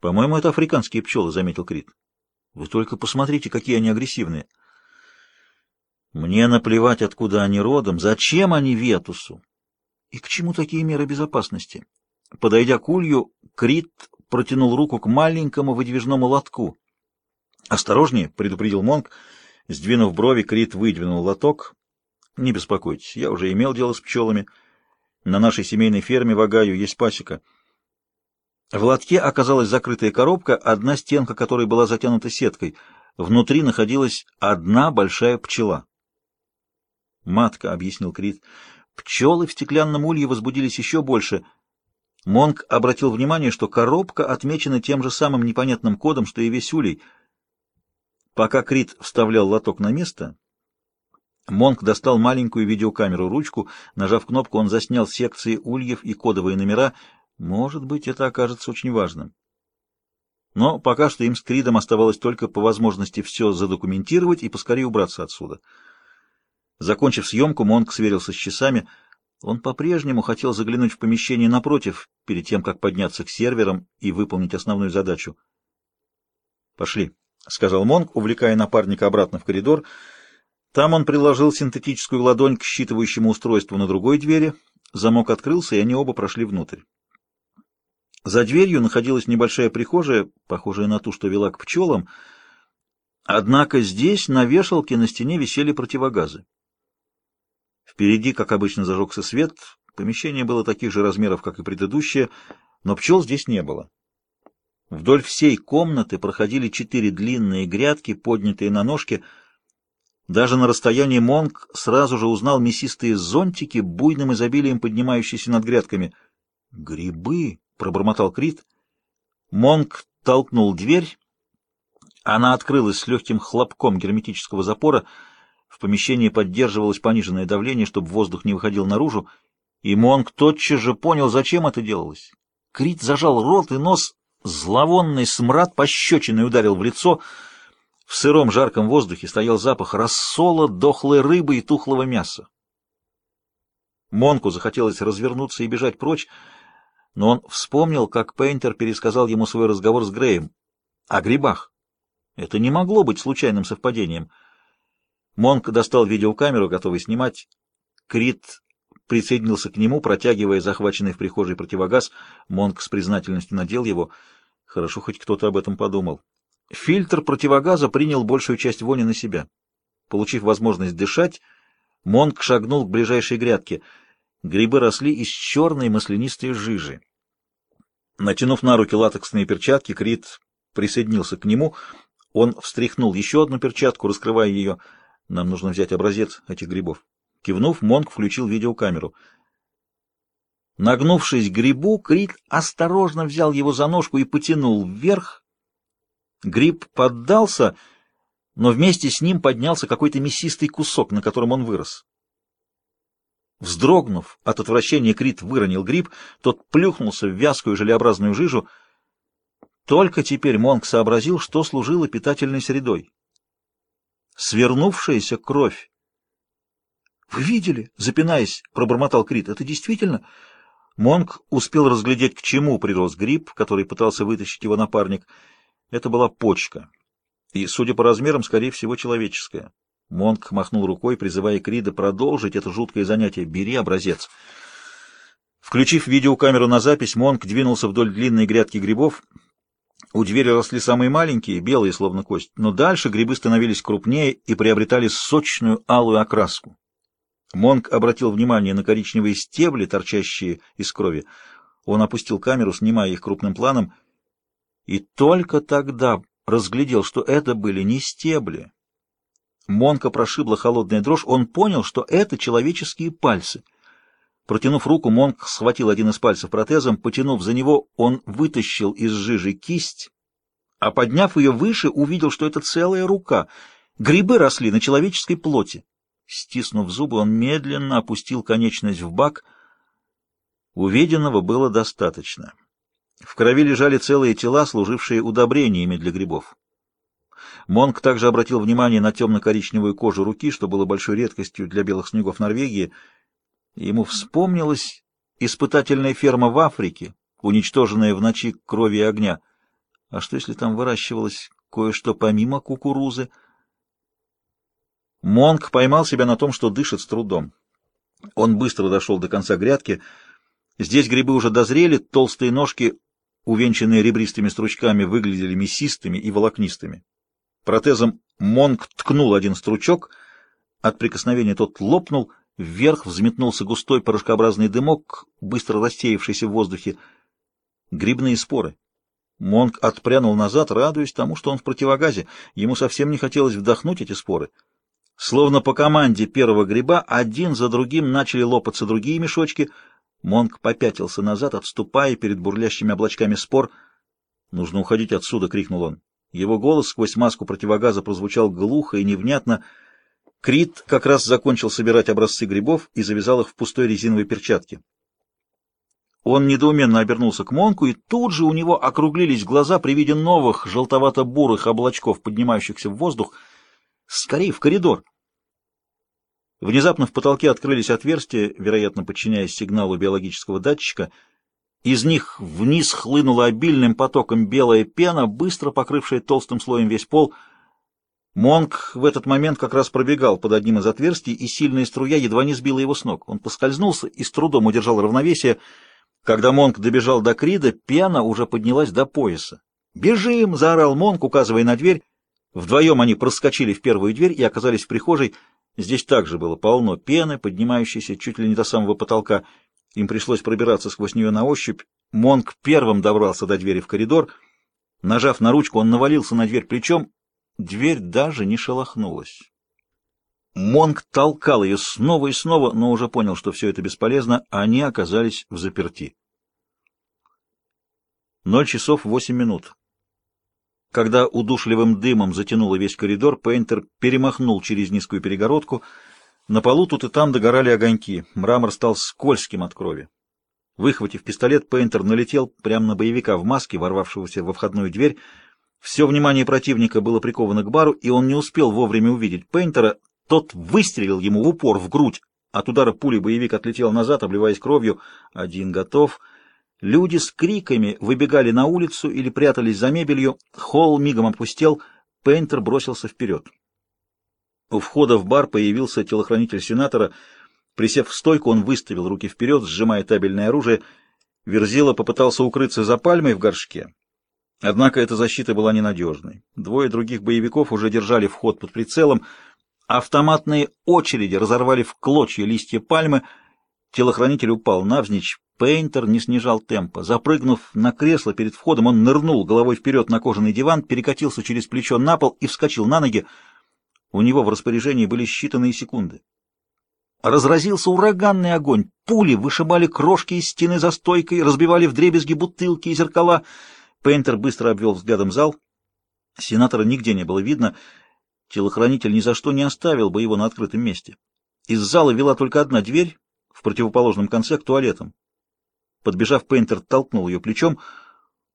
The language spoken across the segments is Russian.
По-моему, это африканские пчелы, заметил Крит. Вы только посмотрите, какие они агрессивные. Мне наплевать, откуда они родом, зачем они Ветусу? И к чему такие меры безопасности? Подойдя к улью, Крит протянул руку к маленькому выдвижному лотку. «Осторожнее!» — предупредил Монк. Сдвинув брови, Крит выдвинул лоток. «Не беспокойтесь, я уже имел дело с пчелами. На нашей семейной ферме в Агаю есть пасека». В лотке оказалась закрытая коробка, одна стенка которой была затянута сеткой. Внутри находилась одна большая пчела. «Матка», — объяснил Крит, — «пчелы в стеклянном улье возбудились еще больше». Монк обратил внимание, что коробка отмечена тем же самым непонятным кодом, что и весь улей. Пока Крит вставлял лоток на место, Монк достал маленькую видеокамеру-ручку. Нажав кнопку, он заснял секции ульев и кодовые номера — может быть, это окажется очень важным. Но пока что им с Кридом оставалось только по возможности все задокументировать и поскорее убраться отсюда. Закончив съемку, Монк сверился с часами. Он по-прежнему хотел заглянуть в помещение напротив, перед тем, как подняться к серверам и выполнить основную задачу. «Пошли», — сказал Монк, увлекая напарника обратно в коридор. Там он приложил синтетическую ладонь к считывающему устройству на другой двери. Замок открылся, и они оба прошли внутрь. За дверью находилась небольшая прихожая, похожая на ту, что вела к пчелам, однако здесь на вешалке на стене висели противогазы. Впереди, как обычно, зажегся свет, помещение было таких же размеров, как и предыдущее, но пчел здесь не было. Вдоль всей комнаты проходили четыре длинные грядки, поднятые на ножки. Даже на расстоянии Монг сразу же узнал мясистые зонтики, буйным изобилием поднимающиеся над грядками. Грибы! Пробормотал Крит. Монк толкнул дверь. Она открылась с легким хлопком герметического запора. В помещении поддерживалось пониженное давление, чтобы воздух не выходил наружу, и Монк тотчас же понял, зачем это делалось. Крит зажал рот и нос, зловонный смрад пощечиной ударил в лицо. В сыром жарком воздухе стоял запах рассола, дохлой рыбы и тухлого мяса. Монку захотелось развернуться и бежать прочь, но он вспомнил, как Пейнтер пересказал ему свой разговор с Греем о грибах. Это не могло быть случайным совпадением. Монк достал видеокамеру, готовый снимать. Крит присоединился к нему, протягивая захваченный в прихожей противогаз. Монк с признательностью надел его. Хорошо, хоть кто-то об этом подумал. Фильтр противогаза принял большую часть вони на себя. Получив возможность дышать, Монк шагнул к ближайшей грядке — Грибы росли из черной маслянистой жижи. Натянув на руки латексные перчатки, Крит присоединился к нему. Он встряхнул еще одну перчатку, раскрывая ее. Нам нужно взять образец этих грибов. Кивнув, Монк включил видеокамеру. Нагнувшись к грибу, Крит осторожно взял его за ножку и потянул вверх. Гриб поддался, но вместе с ним поднялся какой-то мясистый кусок, на котором он вырос. Вздрогнув от отвращения, Крит выронил гриб, тот плюхнулся в вязкую желеобразную жижу. Только теперь Монк сообразил, что служило питательной средой. Свернувшаяся кровь. «Вы видели?» — запинаясь, пробормотал Крит. «Это действительно?» Монк успел разглядеть, к чему прирос гриб, который пытался вытащить его напарник. Это была почка. И, судя по размерам, скорее всего, человеческая. Монк махнул рукой, призывая Крида продолжить это жуткое занятие. «Бери образец». Включив видеокамеру на запись, Монк двинулся вдоль длинной грядки грибов. У двери росли самые маленькие, белые, словно кость, но дальше грибы становились крупнее и приобретали сочную алую окраску. Монк обратил внимание на коричневые стебли, торчащие из крови. Он опустил камеру, снимая их крупным планом, и только тогда разглядел, что это были не стебли, Монка прошибла холодная дрожь, он понял, что это человеческие пальцы. Протянув руку, Монк схватил один из пальцев протезом, потянув за него, он вытащил из жижи кисть, а подняв ее выше, увидел, что это целая рука. Грибы росли на человеческой плоти. Стиснув зубы, он медленно опустил конечность в бак. Увиденного было достаточно. В крови лежали целые тела, служившие удобрениями для грибов. Монк также обратил внимание на темно-коричневую кожу руки, что было большой редкостью для белых снегов Норвегии. Ему вспомнилась испытательная ферма в Африке, уничтоженная в ночи крови и огня. А что, если там выращивалось кое-что помимо кукурузы? Монк поймал себя на том, что дышит с трудом. Он быстро дошел до конца грядки. Здесь грибы уже дозрели, толстые ножки, увенчанные ребристыми стручками, выглядели мясистыми и волокнистыми. Протезом Монк ткнул один стручок, от прикосновения тот лопнул, вверх взметнулся густой порошкообразный дымок, быстро рассеявшийся в воздухе. Грибные споры. Монк отпрянул назад, радуясь тому, что он в противогазе. Ему совсем не хотелось вдохнуть эти споры. Словно по команде первого гриба один за другим начали лопаться другие мешочки. Монк попятился назад, отступая перед бурлящими облачками спор. «Нужно уходить отсюда!» — крикнул он. Его голос сквозь маску противогаза прозвучал глухо и невнятно. Крит как раз закончил собирать образцы грибов и завязал их в пустой резиновой перчатке. Он недоуменно обернулся к Монку, и тут же у него округлились глаза при виде новых желтовато-бурых облачков, поднимающихся в воздух. «Скорее, в коридор!» Внезапно в потолке открылись отверстия, вероятно, подчиняясь сигналу биологического датчика. Из них вниз хлынула обильным потоком белая пена, быстро покрывшая толстым слоем весь пол. Монк в этот момент как раз пробегал под одним из отверстий, и сильная струя едва не сбила его с ног. Он поскользнулся и с трудом удержал равновесие. Когда Монк добежал до Крида, пена уже поднялась до пояса. «Бежим!» — заорал Монк, указывая на дверь. Вдвоем они проскочили в первую дверь и оказались в прихожей — Здесь также было полно пены, поднимающейся чуть ли не до самого потолка. Им пришлось пробираться сквозь нее на ощупь. Монк первым добрался до двери в коридор. Нажав на ручку, он навалился на дверь плечом. Дверь даже не шелохнулась. Монк толкал ее снова и снова, но уже понял, что все это бесполезно. Они оказались в заперти. Ноль часов восемь минут. Когда удушливым дымом затянуло весь коридор, Пейнтер перемахнул через низкую перегородку. На полу тут и там догорали огоньки. Мрамор стал скользким от крови. Выхватив пистолет, Пейнтер налетел прямо на боевика в маске, ворвавшегося во входную дверь. Все внимание противника было приковано к бару, и он не успел вовремя увидеть Пейнтера. Тот выстрелил ему в упор в грудь. От удара пули боевик отлетел назад, обливаясь кровью. Один готов — Люди с криками выбегали на улицу или прятались за мебелью. Холл мигом опустел. Пейнтер бросился вперед. У входа в бар появился телохранитель сенатора. Присев в стойку, он выставил руки вперед, сжимая табельное оружие. Верзила попытался укрыться за пальмой в горшке. Однако эта защита была ненадежной. Двое других боевиков уже держали вход под прицелом. Автоматные очереди разорвали в клочья листья пальмы. Телохранитель упал навзничь. Пейнтер не снижал темпа. Запрыгнув на кресло перед входом, он нырнул головой вперед на кожаный диван, перекатился через плечо на пол и вскочил на ноги. У него в распоряжении были считанные секунды. Разразился ураганный огонь. Пули вышибали крошки из стены за стойкой, разбивали вдребезги бутылки и зеркала. Пейнтер быстро обвел взглядом зал. Сенатора нигде не было видно. Телохранитель ни за что не оставил бы его на открытом месте. Из зала вела только одна дверь, в противоположном конце к туалетам. Подбежав, Пейнтер толкнул ее плечом.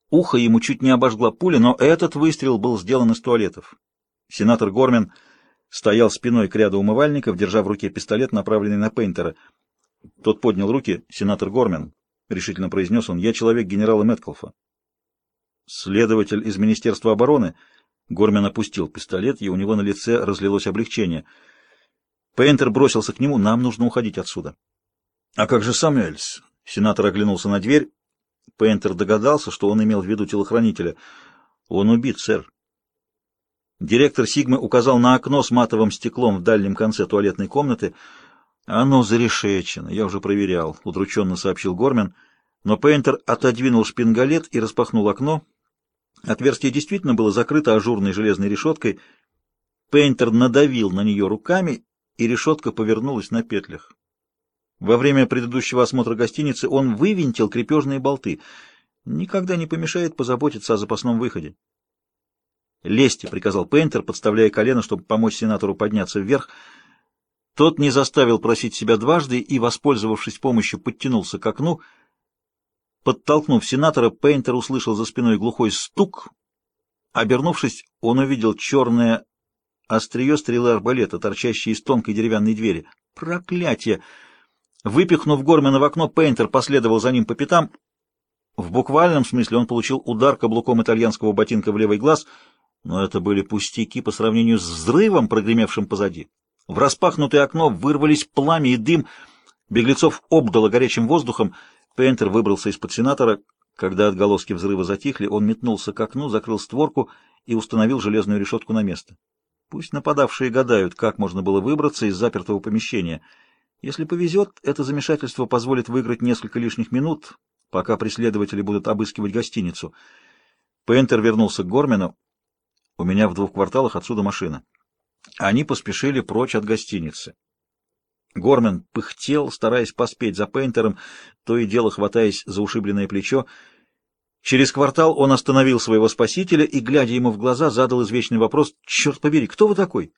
Ухо ему чуть не обожгла пуля, но этот выстрел был сделан из туалетов. Сенатор Гормен стоял спиной к ряду умывальников, держа в руке пистолет, направленный на Пейнтера. Тот поднял руки. «Сенатор Гормен», — решительно произнес он, — «я человек генерала Мэткалфа». «Следователь из Министерства обороны». Гормен опустил пистолет, и у него на лице разлилось облегчение. Пейнтер бросился к нему. «Нам нужно уходить отсюда». «А как же Самюэльс? Сенатор оглянулся на дверь. Пейнтер догадался, что он имел в виду телохранителя. «Он убит, сэр». Директор Сигмы указал на окно с матовым стеклом в дальнем конце туалетной комнаты. «Оно зарешечено, я уже проверял», — удрученно сообщил Гормен. Но Пейнтер отодвинул шпингалет и распахнул окно. Отверстие действительно было закрыто ажурной железной решеткой. Пейнтер надавил на нее руками, и решетка повернулась на петлях. Во время предыдущего осмотра гостиницы он вывинтил крепежные болты. Никогда не помешает позаботиться о запасном выходе. «Лезьте», — приказал Пейнтер, подставляя колено, чтобы помочь сенатору подняться вверх. Тот не заставил просить себя дважды и, воспользовавшись помощью, подтянулся к окну. Подтолкнув сенатора, Пейнтер услышал за спиной глухой стук. Обернувшись, он увидел черное острие стрелы арбалета, торчащее из тонкой деревянной двери. «Проклятие!» Выпихнув Гормена в окно, Пейнтер последовал за ним по пятам. В буквальном смысле он получил удар каблуком итальянского ботинка в левый глаз, но это были пустяки по сравнению с взрывом, прогремевшим позади. В распахнутое окно вырвались пламя и дым, беглецов обдало горячим воздухом. Пейнтер выбрался из-под сенатора. Когда отголоски взрыва затихли, он метнулся к окну, закрыл створку и установил железную решетку на место. Пусть нападавшие гадают, как можно было выбраться из запертого помещения. Если повезет, это замешательство позволит выиграть несколько лишних минут, пока преследователи будут обыскивать гостиницу. Пейнтер вернулся к Гормену. У меня в двух кварталах отсюда машина. Они поспешили прочь от гостиницы. Гормен пыхтел, стараясь поспеть за Пейнтером, то и дело хватаясь за ушибленное плечо. Через квартал он остановил своего спасителя и, глядя ему в глаза, задал извечный вопрос «Черт побери, кто вы такой?»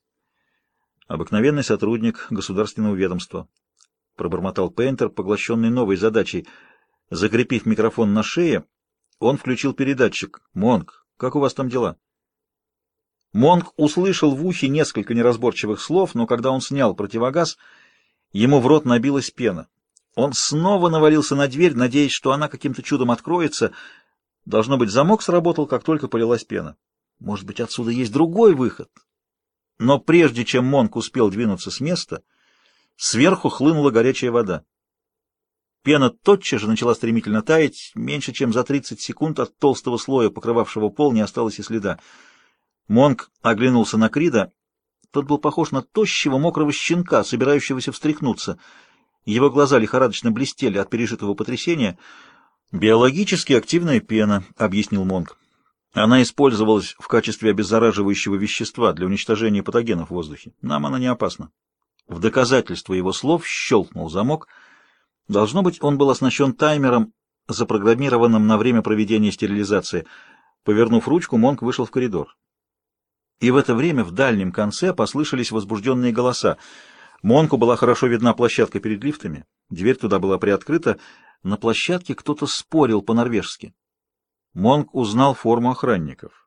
«Обыкновенный сотрудник государственного ведомства», — пробормотал Пейнтер, поглощенный новой задачей — Закрепив микрофон на шее, он включил передатчик. «Монг, как у вас там дела?» Монг услышал в ухе несколько неразборчивых слов, но когда он снял противогаз, ему в рот набилась пена. Он снова навалился на дверь, надеясь, что она каким-то чудом откроется. Должно быть, замок сработал, как только полилась пена. Может быть, отсюда есть другой выход? Но прежде чем Монг успел двинуться с места, сверху хлынула горячая вода. Пена тотчас же начала стремительно таять, меньше чем за 30 секунд от толстого слоя, покрывавшего пол, не осталось и следа. Монк оглянулся на Крида. Тот был похож на тощего мокрого щенка, собирающегося встряхнуться. Его глаза лихорадочно блестели от пережитого потрясения. «Биологически активная пена», — объяснил Монк. «Она использовалась в качестве обеззараживающего вещества для уничтожения патогенов в воздухе. Нам она не опасна». В доказательство его слов щелкнул замок — Должно быть, он был оснащен таймером, запрограммированным на время проведения стерилизации. Повернув ручку, Монк вышел в коридор. И в это время в дальнем конце послышались возбужденные голоса. Монку была хорошо видна площадка перед лифтами. Дверь туда была приоткрыта. На площадке кто-то спорил по-норвежски. Монк узнал форму охранников.